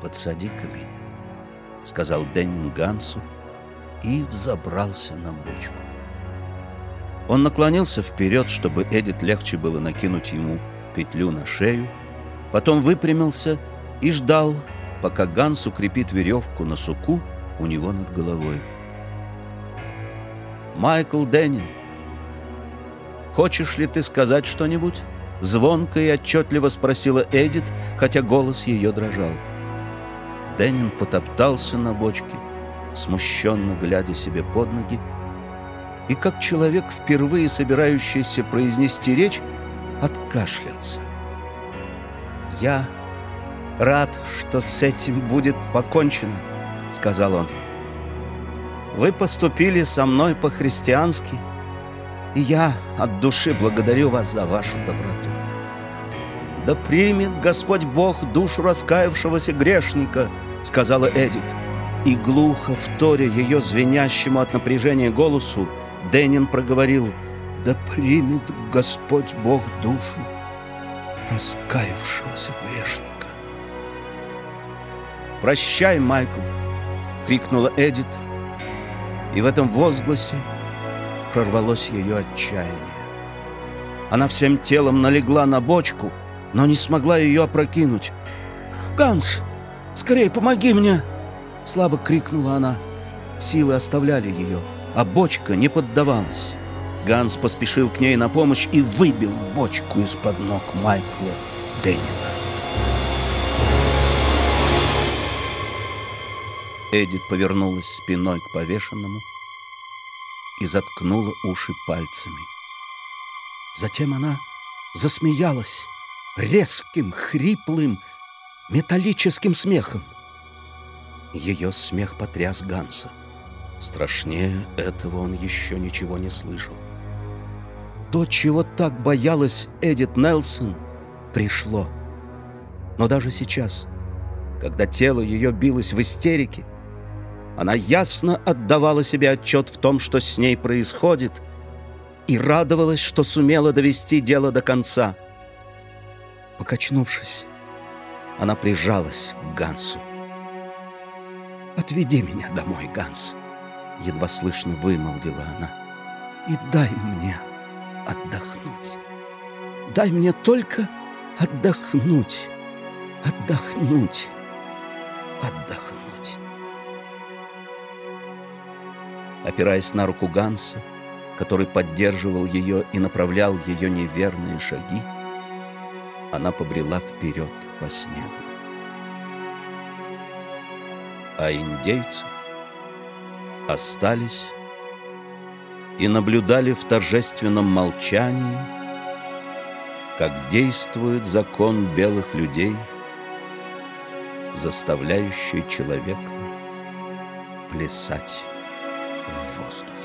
«Подсади-ка меня», — сказал Деннин Гансу и взобрался на бочку. Он наклонился вперед, чтобы Эдит легче было накинуть ему петлю на шею, потом выпрямился и ждал, пока Ганс укрепит веревку на суку у него над головой. «Майкл Деннин, хочешь ли ты сказать что-нибудь?» Звонко и отчетливо спросила Эдит, хотя голос ее дрожал. Деннин потоптался на бочке, смущенно глядя себе под ноги, и как человек, впервые собирающийся произнести речь, откашлялся. «Я рад, что с этим будет покончено», — сказал он. «Вы поступили со мной по-христиански, и я от души благодарю вас за вашу доброту. Да примет Господь Бог душу раскаявшегося грешника», — сказала Эдит. И глухо, вторя ее звенящему от напряжения голосу, Денин проговорил, «Да примет Господь Бог душу раскаявшегося грешника». «Прощай, Майкл!» — крикнула Эдит, и в этом возгласе прорвалось ее отчаяние. Она всем телом налегла на бочку, но не смогла ее опрокинуть. «Ганс, скорее помоги мне!» Слабо крикнула она. Силы оставляли ее а бочка не поддавалась. Ганс поспешил к ней на помощь и выбил бочку из-под ног Майкла Деннина. Эдит повернулась спиной к повешенному и заткнула уши пальцами. Затем она засмеялась резким, хриплым, металлическим смехом. Ее смех потряс Ганса. Страшнее этого он еще ничего не слышал. То, чего так боялась Эдит Нелсон, пришло. Но даже сейчас, когда тело ее билось в истерике, она ясно отдавала себе отчет в том, что с ней происходит, и радовалась, что сумела довести дело до конца. Покачнувшись, она прижалась к Гансу. «Отведи меня домой, Ганс», едва слышно вымолвила она. И дай мне отдохнуть. Дай мне только отдохнуть, отдохнуть, отдохнуть. Опираясь на руку Ганса, который поддерживал ее и направлял ее неверные шаги, она побрела вперед по снегу. А индейцы остались и наблюдали в торжественном молчании, как действует закон белых людей, заставляющий человека плясать в воздухе.